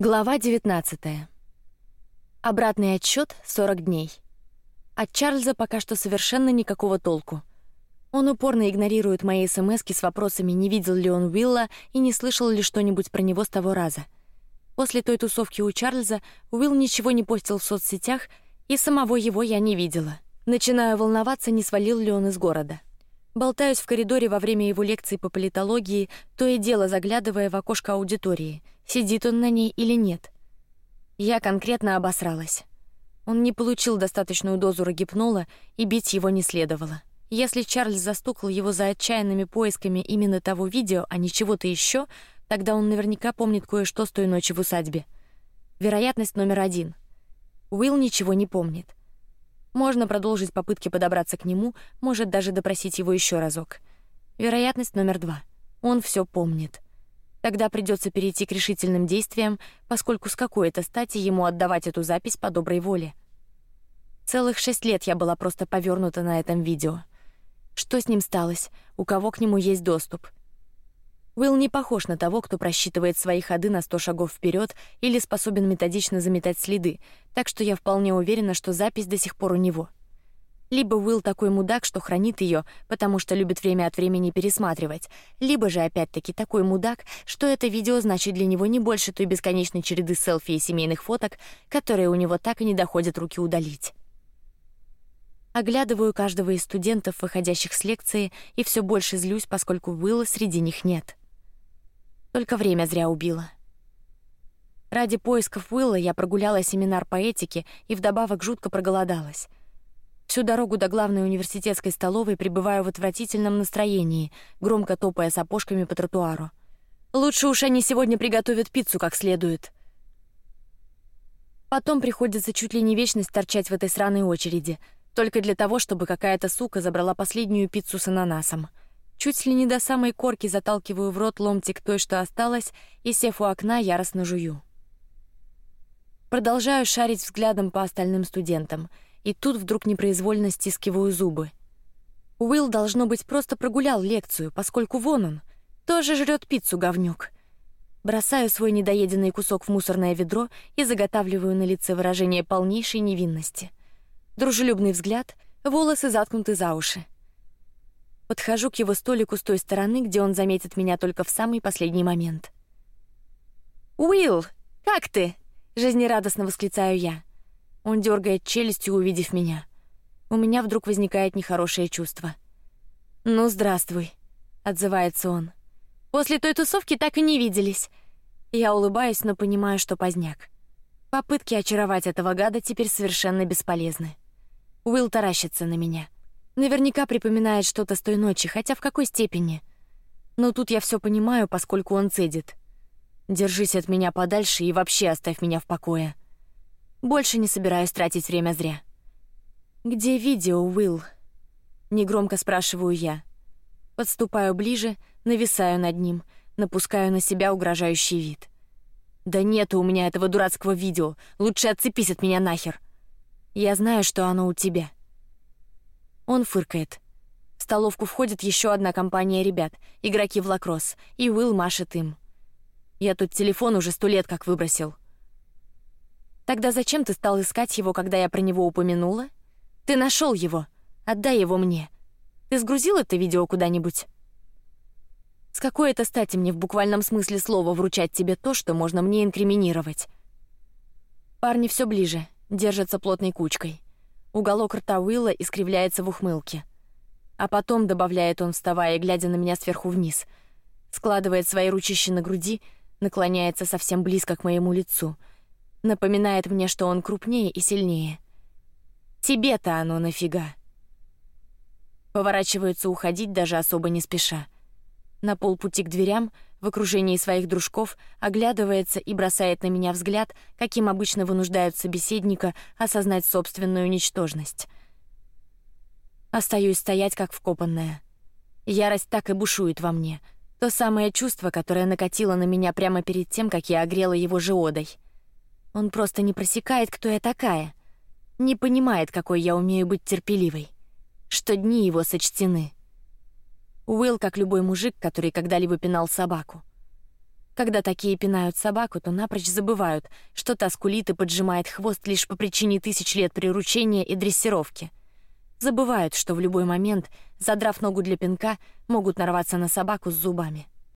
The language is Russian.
Глава 19. Обратный отсчет 40 дней. От Чарльза пока что совершенно никакого толку. Он упорно игнорирует мои смски с вопросами, не видел ли он Уилла и не слышал ли что-нибудь про него с того раза. После той тусовки у Чарльза Уилл ничего не постил в соцсетях, и самого его я не видела. Начинаю волноваться, не свалил ли он из города. Болтаюсь в коридоре во время его лекции по политологии, то и дело заглядывая в окошко аудитории, сидит он на ней или нет. Я конкретно обосралась. Он не получил достаточную дозу рогипнола, и бить его не следовало. Если Чарльз застукал его за отчаянными поисками именно того видео, а не чего-то еще, тогда он наверняка помнит кое-что с той ночи в усадьбе. Вероятность номер один. Уилл ничего не помнит. Можно продолжить попытки подобраться к нему, может даже допросить его еще разок. Вероятность номер два. Он все помнит. Тогда придется перейти к решительным действиям, поскольку с какой-то стати ему отдавать эту запись по доброй воле. Целых шесть лет я была просто повернута на этом видео. Что с ним сталось? У кого к нему есть доступ? Уилл не похож на того, кто просчитывает свои ходы на сто шагов вперед или способен методично заметать следы, так что я вполне уверена, что запись до сих пор у него. Либо Уилл такой мудак, что хранит ее, потому что любит время от времени пересматривать, либо же опять-таки такой мудак, что это видео значит для него не больше той бесконечной череды селфи и семейных фоток, которые у него так и не доходят руки удалить. Оглядываю каждого из студентов, выходящих с лекции, и все больше злюсь, поскольку Уилла среди них нет. Только время зря убила. Ради поисков Уилла я прогуляла семинар по этике и вдобавок жутко проголодалась. Всю дорогу до главной университетской столовой пребываю в отвратительном настроении, громко топая сапожками по тротуару. Лучше уж они сегодня приготовят пиццу как следует. Потом приходится чуть ли не вечность торчать в этой сраной очереди, только для того, чтобы какая-то сука забрала последнюю пиццу с ананасом. Чуть ли не до самой корки заталкиваю в рот ломтик той, что осталось, и сев у окна яростно жую. Продолжаю шарить взглядом по остальным студентам, и тут вдруг непроизвольно стискиваю зубы. Уилл должно быть просто прогулял лекцию, поскольку вон он тоже жрет пиццу говнюк. Бросаю свой недоеденный кусок в мусорное ведро и заготавливаю на лице выражение полнейшей невинности. Дружелюбный взгляд, волосы заткнуты за уши. Подхожу к его столику с той стороны, где он заметит меня только в самый последний момент. Уилл, как ты? Жизнерадостно восклицаю я. Он дергает челюстью, увидев меня. У меня вдруг возникает нехорошее чувство. Ну здравствуй, отзывается он. После той тусовки так и не виделись. Я улыбаюсь, но понимаю, что поздняк. Попытки очаровать этого гада теперь совершенно бесполезны. Уилл таращится на меня. Наверняка припоминает что-то с той ночи, хотя в какой степени. Но тут я все понимаю, поскольку он цедит. Держись от меня подальше и вообще оставь меня в покое. Больше не собираюсь тратить время зря. Где видео, Уилл? Негромко спрашиваю я. Подступаю ближе, нависаю над ним, напускаю на себя угрожающий вид. Да нету у меня этого дурацкого видео. Лучше отцепись от меня нахер. Я знаю, что оно у тебя. Он фыркает. В столовку входит еще одна компания ребят, игроки в лакросс, и Уилл машет им. Я тут телефон уже сто лет как выбросил. Тогда зачем ты стал искать его, когда я про него упомянула? Ты нашел его. Отдай его мне. Ты сгрузил это видео куда-нибудь? С какой это стати мне в буквальном смысле слова вручать тебе то, что можно мне инкриминировать? Парни все ближе, держатся плотной кучкой. Уголок рта Уилла искривляется в ухмылке. А потом добавляет он, вставая и глядя на меня сверху вниз, складывает свои ручищи на груди, наклоняется совсем близко к моему лицу, напоминает мне, что он крупнее и сильнее. Тебе-то оно нафига? Поворачивается уходить даже особо не спеша. На полпути к дверям в окружении своих дружков, оглядывается и бросает на меня взгляд, каким обычно вынуждают собеседника осознать собственную ничтожность. Остаюсь стоять как вкопанная. Ярость так и бушует во мне, то самое чувство, которое накатило на меня прямо перед тем, как я огрела его жеодой. Он просто не просекает, кто я такая, не понимает, какой я умею быть терпеливой, что дни его сочтены. Уилл, как любой мужик, который когда-либо пинал собаку. Когда такие пинают собаку, то напрочь забывают, что та скулит и поджимает хвост лишь по причине тысяч лет приручения и дрессировки. Забывают, что в любой момент, задрав ногу для пинка, могут нарваться на собаку с зубами.